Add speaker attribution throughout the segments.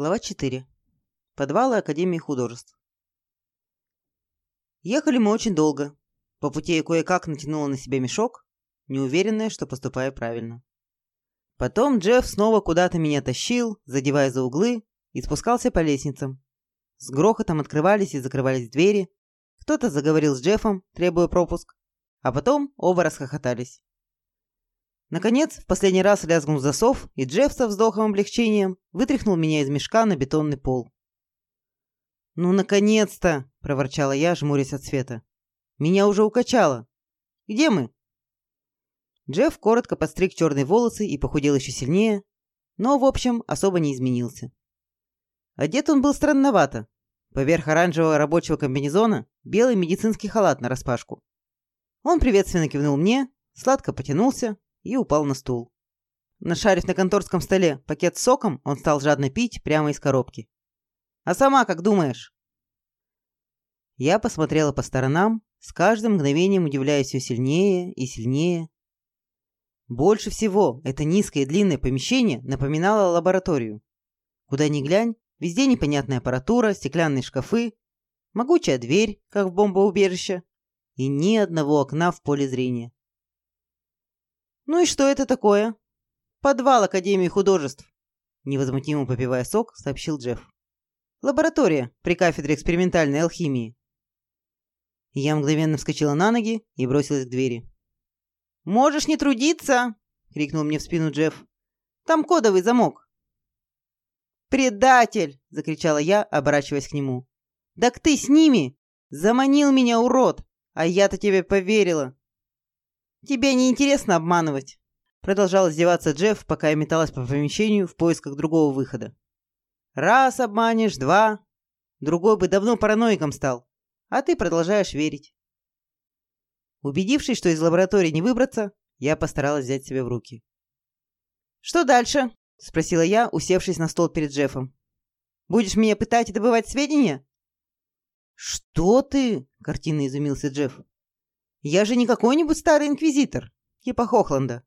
Speaker 1: Глава 4. Подвалы Академии художеств. Ехали мы очень долго. По пути я кое-как натянула на себя мешок, неуверенная, что поступаю правильно. Потом Джефф снова куда-то меня тащил, задевая за углы, и спускался по лестницам. С грохотом открывались и закрывались двери. Кто-то заговорил с Джеффом, требуя пропуск, а потом оба расхохотались. Наконец, в последний раз лязгнул засов, и Джефф со вздохом облегчением вытряхнул меня из мешка на бетонный пол. «Ну, наконец-то!» – проворчала я, жмурясь от света. «Меня уже укачало. Где мы?» Джефф коротко подстриг черные волосы и похудел еще сильнее, но, в общем, особо не изменился. Одет он был странновато. Поверх оранжевого рабочего комбинезона белый медицинский халат нараспашку. Он приветственно кивнул мне, сладко потянулся, и упал на стул. Нашарив на конторском столе пакет с соком, он стал жадно пить прямо из коробки. «А сама как думаешь?» Я посмотрела по сторонам, с каждым мгновением удивляясь все сильнее и сильнее. Больше всего это низкое и длинное помещение напоминало лабораторию. Куда ни глянь, везде непонятная аппаратура, стеклянные шкафы, могучая дверь, как в бомбоубежище, и ни одного окна в поле зрения. «Ну и что это такое?» «Подвал Академии художеств», — невозмутимо попивая сок, сообщил Джефф. «Лаборатория при кафедре экспериментальной алхимии». Я мгновенно вскочила на ноги и бросилась к двери. «Можешь не трудиться!» — крикнул мне в спину Джефф. «Там кодовый замок». «Предатель!» — закричала я, оборачиваясь к нему. «Так ты с ними! Заманил меня, урод! А я-то тебе поверила!» «Тебе не интересно обманывать», — продолжал издеваться Джефф, пока я металась по помещению в поисках другого выхода. «Раз обманешь, два. Другой бы давно параноиком стал, а ты продолжаешь верить». Убедившись, что из лаборатории не выбраться, я постаралась взять себя в руки. «Что дальше?» — спросила я, усевшись на стол перед Джеффом. «Будешь меня пытать и добывать сведения?» «Что ты?» — картинно изумился Джефф. Я же не какой-нибудь старый инквизитор, типа Хохланда.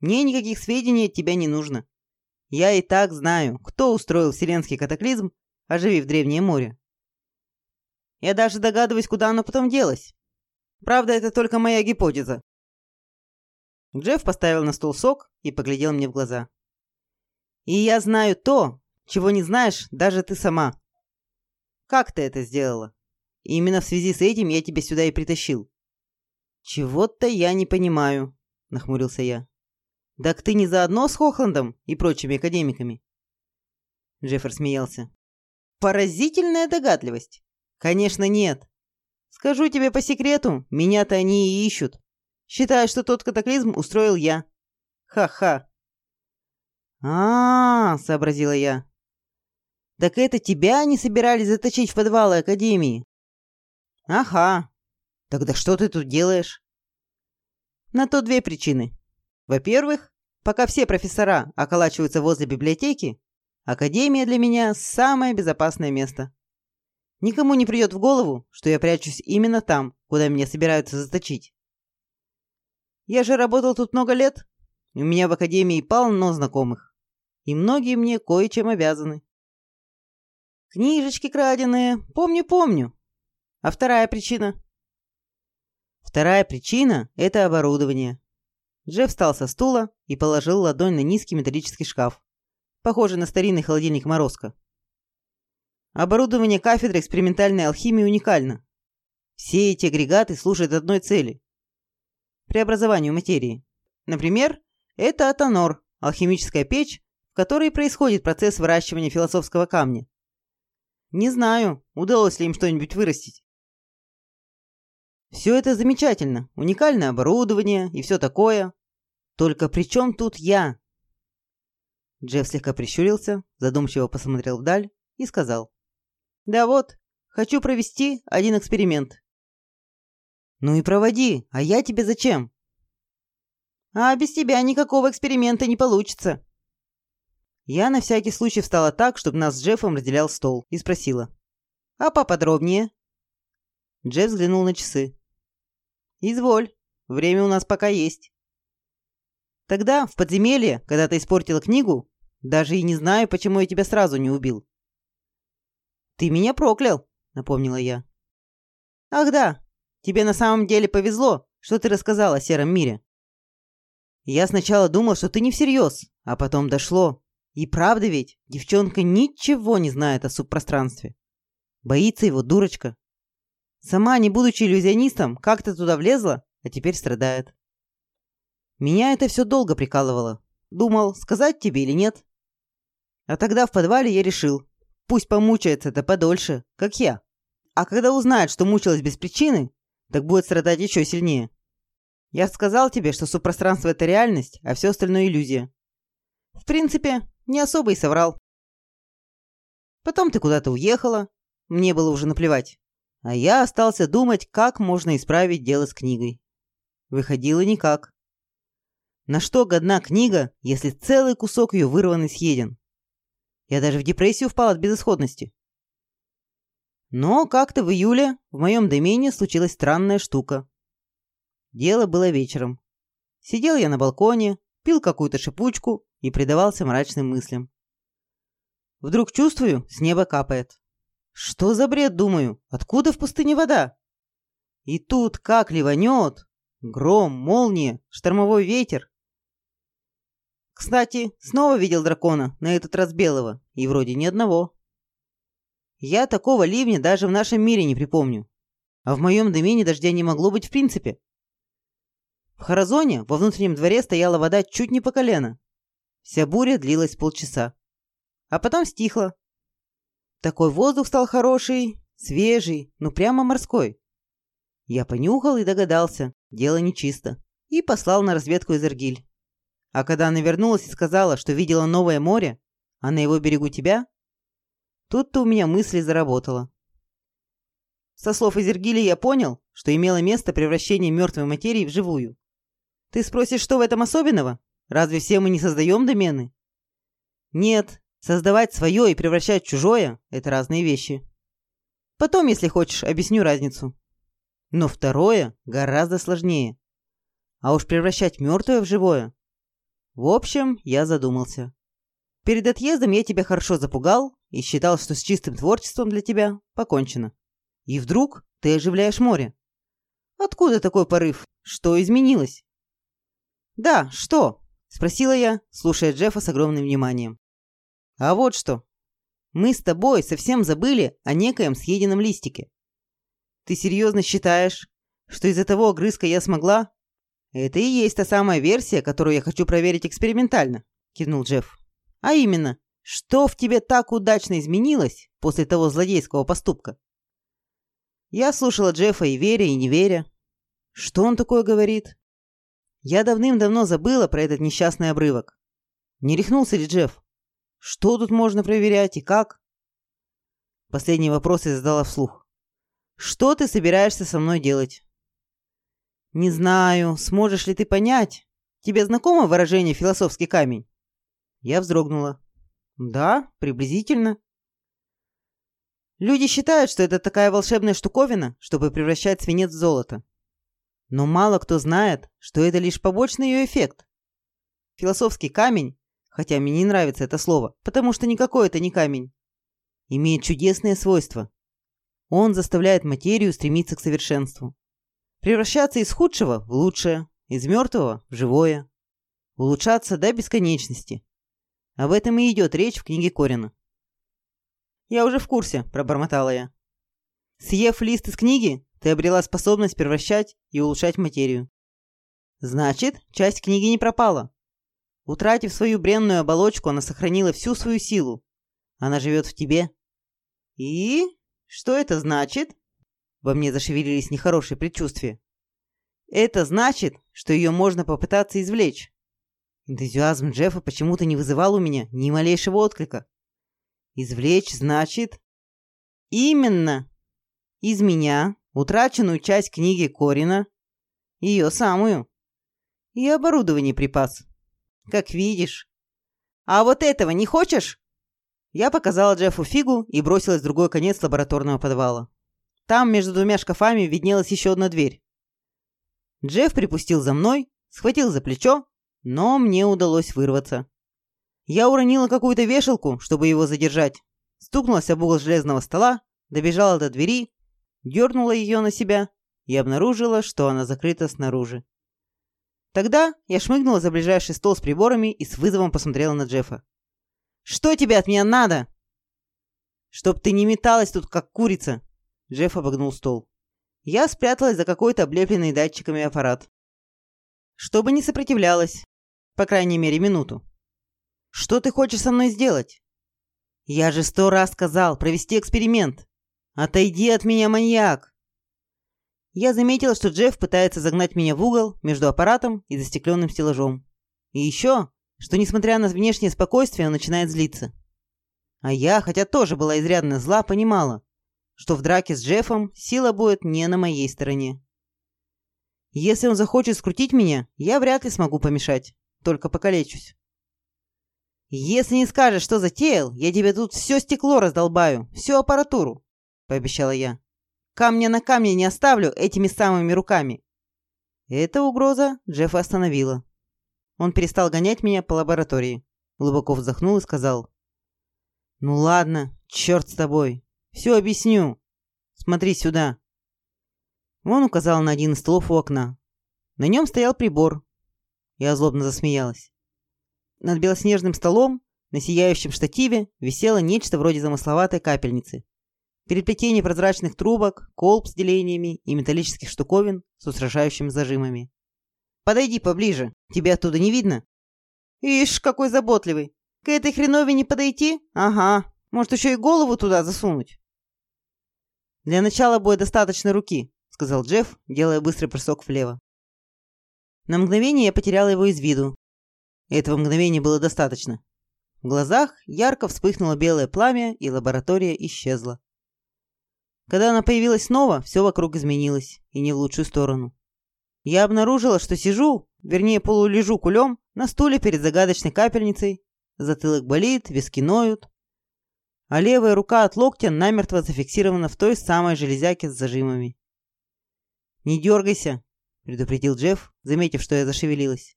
Speaker 1: Мне никаких сведений от тебя не нужно. Я и так знаю, кто устроил вселенский катаклизм, оживив Древнее море. Я даже догадываюсь, куда оно потом делось. Правда, это только моя гипотеза. Джефф поставил на стол сок и поглядел мне в глаза. И я знаю то, чего не знаешь даже ты сама. Как ты это сделала? И именно в связи с этим я тебя сюда и притащил. «Чего-то я не понимаю», — нахмурился я. «Так ты не заодно с Хохландом и прочими академиками?» Джеффер смеялся. «Поразительная догадливость. Конечно, нет. Скажу тебе по секрету, меня-то они и ищут. Считая, что тот катаклизм устроил я. Ха-ха». А, -а, -а сообразила я. «Так это тебя они собирались заточить в подвалы Академии?» «Ага, Тогда что ты тут делаешь? На то две причины. Во-первых, пока все профессора околачиваются возле библиотеки, академия для меня самое безопасное место. Никому не придет в голову, что я прячусь именно там, куда меня собираются заточить. Я же работал тут много лет, у меня в академии полно знакомых, и многие мне кое-чем обязаны. Книжечки краденые, помню-помню. А вторая причина Вторая причина – это оборудование. Джефф встал со стула и положил ладонь на низкий металлический шкаф, похожий на старинный холодильник Морозко. Оборудование кафедры экспериментальной алхимии уникально. Все эти агрегаты служат одной цели – преобразованию материи. Например, это атонор, алхимическая печь, в которой происходит процесс выращивания философского камня. Не знаю, удалось ли им что-нибудь вырастить. Все это замечательно, уникальное оборудование и все такое. Только при чем тут я? Джефф слегка прищурился, задумчиво посмотрел вдаль и сказал. Да вот, хочу провести один эксперимент. Ну и проводи, а я тебе зачем? А без тебя никакого эксперимента не получится. Я на всякий случай встала так, чтобы нас с Джеффом разделял стол, и спросила. А поподробнее? Джефф взглянул на часы. «Изволь, время у нас пока есть». Тогда, в подземелье, когда ты испортила книгу, Даже и не знаю, почему я тебя сразу не убил». «Ты меня проклял», — напомнила я. «Ах да, тебе на самом деле повезло, что ты рассказал о сером мире. Я сначала думал, что ты не всерьез, а потом дошло. И правда ведь, девчонка ничего не знает о субпространстве. Боится его дурочка. Сама, не будучи иллюзионистом, как-то туда влезла, а теперь страдает. Меня это все долго прикалывало. Думал, сказать тебе или нет. А тогда в подвале я решил, пусть помучается-то подольше, как я. А когда узнает, что мучилась без причины, так будет страдать еще сильнее. Я сказал тебе, что субпространство – это реальность, а все остальное – иллюзия. В принципе, не особо и соврал. Потом ты куда-то уехала, мне было уже наплевать. А я остался думать, как можно исправить дело с книгой. Выходило никак. На что годна книга, если целый кусок ее вырван и съеден? Я даже в депрессию впал от безысходности. Но как-то в июле в моем домене случилась странная штука. Дело было вечером. Сидел я на балконе, пил какую-то шипучку и предавался мрачным мыслям. Вдруг чувствую, с неба капает. Что за бред, думаю? Откуда в пустыне вода? И тут как ливанет. Гром, молния, штормовой ветер. Кстати, снова видел дракона, на этот раз белого, и вроде ни одного. Я такого ливня даже в нашем мире не припомню. А в моем домене дождя не могло быть в принципе. В Харазоне во внутреннем дворе стояла вода чуть не по колено. Вся буря длилась полчаса. А потом стихла. Такой воздух стал хороший, свежий, ну прямо морской. Я понюхал и догадался, дело нечисто. И послал на разведку из Иргиль. А когда она вернулась и сказала, что видела новое море, а на его берегу тебя, тут-то у меня мысли заработала. Со слов Изергили я понял, что имело место превращение мертвой материи в живую. Ты спросишь, что в этом особенного? Разве все мы не создаем домены? Нет, создавать свое и превращать чужое – это разные вещи. Потом, если хочешь, объясню разницу. Но второе гораздо сложнее. А уж превращать мертвое в живое. В общем, я задумался. Перед отъездом я тебя хорошо запугал и считал, что с чистым творчеством для тебя покончено. И вдруг ты оживляешь море. Откуда такой порыв? Что изменилось? «Да, что?» – спросила я, слушая Джеффа с огромным вниманием. «А вот что. Мы с тобой совсем забыли о некоем съеденном листике. Ты серьезно считаешь, что из-за того огрызка я смогла?» «Это и есть та самая версия, которую я хочу проверить экспериментально», – кивнул Джефф. «А именно, что в тебе так удачно изменилось после того злодейского поступка?» Я слушала Джеффа и веря, и не веря. Что он такое говорит? Я давным-давно забыла про этот несчастный обрывок. Не рехнулся ли Джефф? Что тут можно проверять и как? Последний вопрос я задала вслух. Что ты собираешься со мной делать? Не знаю, сможешь ли ты понять. Тебе знакомо выражение «философский камень»? Я вздрогнула. Да, приблизительно. Люди считают, что это такая волшебная штуковина, чтобы превращать свинец в золото. Но мало кто знает, что это лишь побочный ее эффект. Философский камень, хотя мне не нравится это слово, потому что никакой это не камень, имеет чудесные свойства. Он заставляет материю стремиться к совершенству. Превращаться из худшего в лучшее, из мертвого в живое. Улучшаться до бесконечности. Об этом и идет речь в книге Корина. «Я уже в курсе», – пробормотала я. Съев лист из книги, ты обрела способность превращать и улучшать материю. Значит, часть книги не пропала. Утратив свою бренную оболочку, она сохранила всю свою силу. Она живет в тебе. И? Что это значит? Во мне зашевелились нехорошие предчувствия. Это значит, что ее можно попытаться извлечь. Энтузиазм Джеффа почему-то не вызывал у меня ни малейшего отклика. Извлечь значит... Именно. Из меня утраченную часть книги Корина, ее самую, и оборудование припас. Как видишь. А вот этого не хочешь? Я показала Джеффу фигу и бросилась в другой конец лабораторного подвала. Там между двумя шкафами виднелась еще одна дверь. Джефф припустил за мной, схватил за плечо, но мне удалось вырваться. Я уронила какую-то вешалку, чтобы его задержать. Стукнулась об угол железного стола, добежала до двери, дернула ее на себя и обнаружила, что она закрыта снаружи. Тогда я шмыгнула за ближайший стол с приборами и с вызовом посмотрела на Джеффа. «Что тебе от меня надо?» «Чтоб ты не металась тут, как курица!» Джефф обогнул стол. Я спряталась за какой-то облепленный датчиками аппарат. Чтобы не сопротивлялась. По крайней мере, минуту. «Что ты хочешь со мной сделать?» «Я же сто раз сказал провести эксперимент. Отойди от меня, маньяк!» Я заметила, что Джефф пытается загнать меня в угол между аппаратом и застекленным стеллажом. И еще, что несмотря на внешнее спокойствие, он начинает злиться. А я, хотя тоже была изрядно зла, понимала, что в драке с Джеффом сила будет не на моей стороне. Если он захочет скрутить меня, я вряд ли смогу помешать, только покалечусь. «Если не скажешь, что затеял, я тебе тут все стекло раздолбаю, всю аппаратуру», — пообещала я. Камня на камне не оставлю этими самыми руками. Эта угроза Джеффа остановила. Он перестал гонять меня по лаборатории. Глубоко вздохнул и сказал. «Ну ладно, черт с тобой. Все объясню. Смотри сюда». Он указал на один из столов у окна. На нем стоял прибор. Я злобно засмеялась. Над белоснежным столом на сияющем штативе висело нечто вроде замысловатой капельницы переплетение прозрачных трубок, колб с делениями и металлических штуковин с устрашающими зажимами. «Подойди поближе, тебя оттуда не видно?» «Ишь, какой заботливый! К этой хреновине подойти? Ага, может еще и голову туда засунуть?» «Для начала будет достаточно руки», — сказал Джефф, делая быстрый прыжок влево. На мгновение я потеряла его из виду. Этого мгновения было достаточно. В глазах ярко вспыхнуло белое пламя, и лаборатория исчезла. Когда она появилась снова, все вокруг изменилось, и не в лучшую сторону. Я обнаружила, что сижу, вернее полулежу кулем, на стуле перед загадочной капельницей. Затылок болит, виски ноют. А левая рука от локтя намертво зафиксирована в той самой железяке с зажимами. «Не дергайся», — предупредил Джефф, заметив, что я зашевелилась.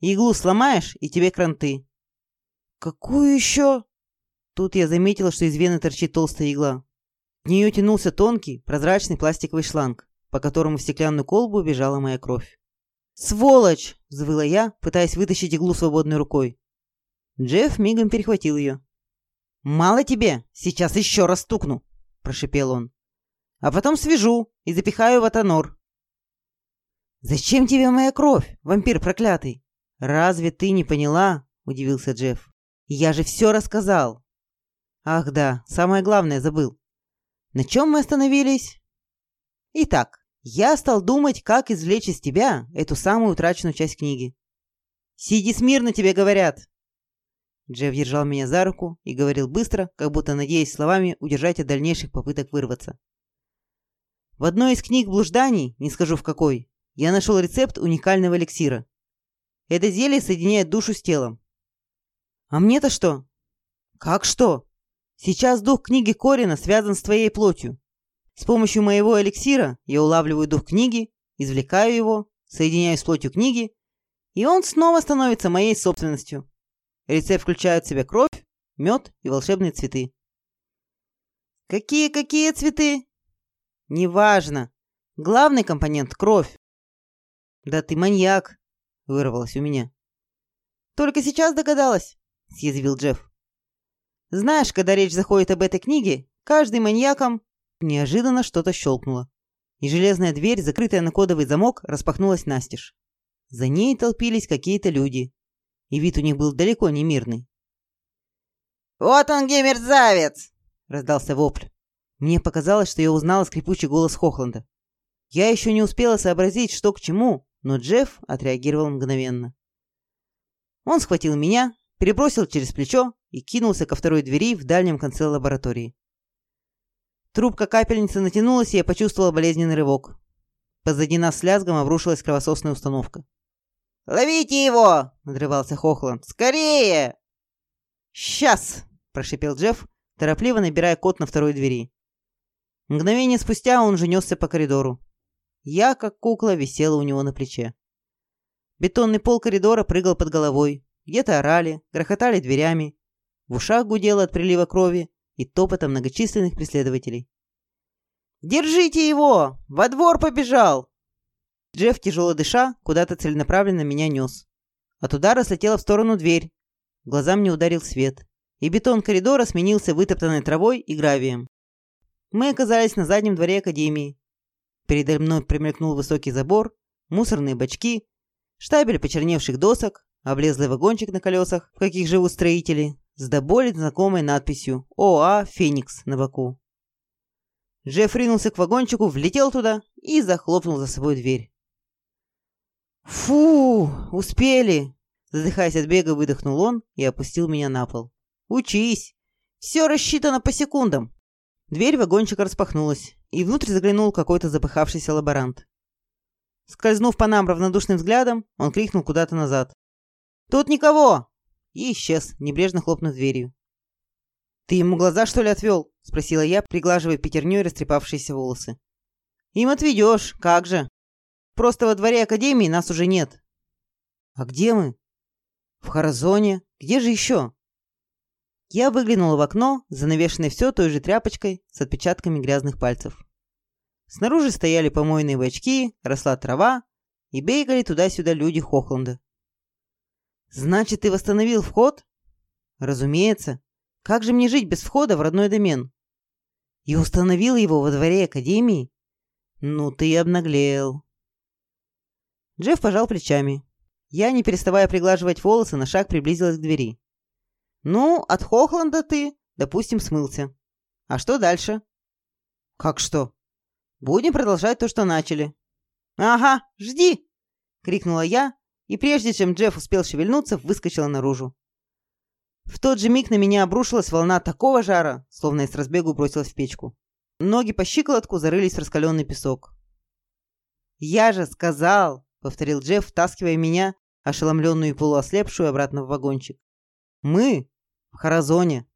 Speaker 1: «Иглу сломаешь, и тебе кранты». «Какую еще?» Тут я заметила, что из вены торчит толстая игла. К нее тянулся тонкий, прозрачный пластиковый шланг, по которому в стеклянную колбу бежала моя кровь. «Сволочь!» – взвыла я, пытаясь вытащить иглу свободной рукой. Джефф мигом перехватил ее. «Мало тебе? Сейчас еще раз стукну!» – прошипел он. «А потом свяжу и запихаю в атонор». «Зачем тебе моя кровь, вампир проклятый?» «Разве ты не поняла?» – удивился Джефф. «Я же все рассказал». «Ах да, самое главное забыл. На чем мы остановились? Итак, я стал думать, как извлечь из тебя эту самую утраченную часть книги. «Сиди смирно, тебе говорят!» Джефф держал меня за руку и говорил быстро, как будто надеясь словами удержать от дальнейших попыток вырваться. В одной из книг блужданий, не скажу в какой, я нашел рецепт уникального эликсира. Это зелье соединяет душу с телом. А мне-то что? Как что? Сейчас дух книги Корина связан с твоей плотью. С помощью моего эликсира я улавливаю дух книги, извлекаю его, соединяю с плотью книги, и он снова становится моей собственностью. Рецепт включает в себя кровь, мед и волшебные цветы. Какие-какие цветы? Неважно. Главный компонент – кровь. Да ты маньяк, вырвалось у меня. Только сейчас догадалась, съязвил Джефф. Знаешь, когда речь заходит об этой книге, каждый маньяком неожиданно что-то щелкнуло, и железная дверь, закрытая на кодовый замок, распахнулась настежь. За ней толпились какие-то люди, и вид у них был далеко не мирный. «Вот он, гей-мерзавец!» — раздался вопль. Мне показалось, что я узнала скрипучий голос Хохланда. Я еще не успела сообразить, что к чему, но Джефф отреагировал мгновенно. Он схватил меня, перебросил через плечо и кинулся ко второй двери в дальнем конце лаборатории. Трубка капельницы натянулась, и я почувствовал болезненный рывок. Позади нас с лязгом обрушилась кровососная установка. «Ловите его!» — надрывался Хохланд. «Скорее!» «Сейчас!» — прошипел Джефф, торопливо набирая код на второй двери. Мгновение спустя он уже несся по коридору. Я, как кукла, висела у него на плече. Бетонный пол коридора прыгал под головой. где-то орали, грохотали дверями. В ушах гудело от прилива крови и топота многочисленных преследователей. «Держите его! Во двор побежал!» Джефф, тяжело дыша, куда-то целенаправленно меня нес. От удара слетела в сторону дверь. Глазам мне ударил свет, и бетон коридора сменился вытоптанной травой и гравием. Мы оказались на заднем дворе академии. Передо мной примелькнул высокий забор, мусорные бачки, штабель почерневших досок, облезлый вагончик на колесах, в каких живут строители, с до боли знакомой надписью «ОА Феникс» на боку. Джефф ринулся к вагончику, влетел туда и захлопнул за собой дверь. «Фу, успели!» Задыхаясь от бега, выдохнул он и опустил меня на пол. «Учись! Все рассчитано по секундам!» Дверь вагончика распахнулась, и внутрь заглянул какой-то запыхавшийся лаборант. Скользнув по нам равнодушным взглядом, он крикнул куда-то назад. «Тут никого!» И исчез, небрежно хлопнув дверью. «Ты ему глаза, что ли, отвел?» — спросила я, приглаживая пятерней растрепавшиеся волосы. «Им отведешь, как же. Просто во дворе Академии нас уже нет». «А где мы?» «В Харазоне. Где же еще?» Я выглянула в окно, занавешенное все той же тряпочкой с отпечатками грязных пальцев. Снаружи стояли помойные бачки, росла трава и бегали туда-сюда люди Хохланда. «Значит, ты восстановил вход?» «Разумеется. Как же мне жить без входа в родной домен? И установил его во дворе Академии? Ну ты обнаглел. Джефф пожал плечами. Я, не переставая приглаживать волосы, на шаг приблизилась к двери. Ну, от Хохланда ты, допустим, смылся. А что дальше? Как что? Будем продолжать то, что начали. Ага, жди! крикнула я, и прежде чем Джефф успел шевельнуться, выскочила наружу. В тот же миг на меня обрушилась волна такого жара, словно с разбегу бросилась в печку. Ноги по щиколотку зарылись в раскаленный песок. «Я же сказал!» — повторил Джефф, втаскивая меня, ошеломленную и полуослепшую, обратно в вагончик. «Мы в Харазоне!»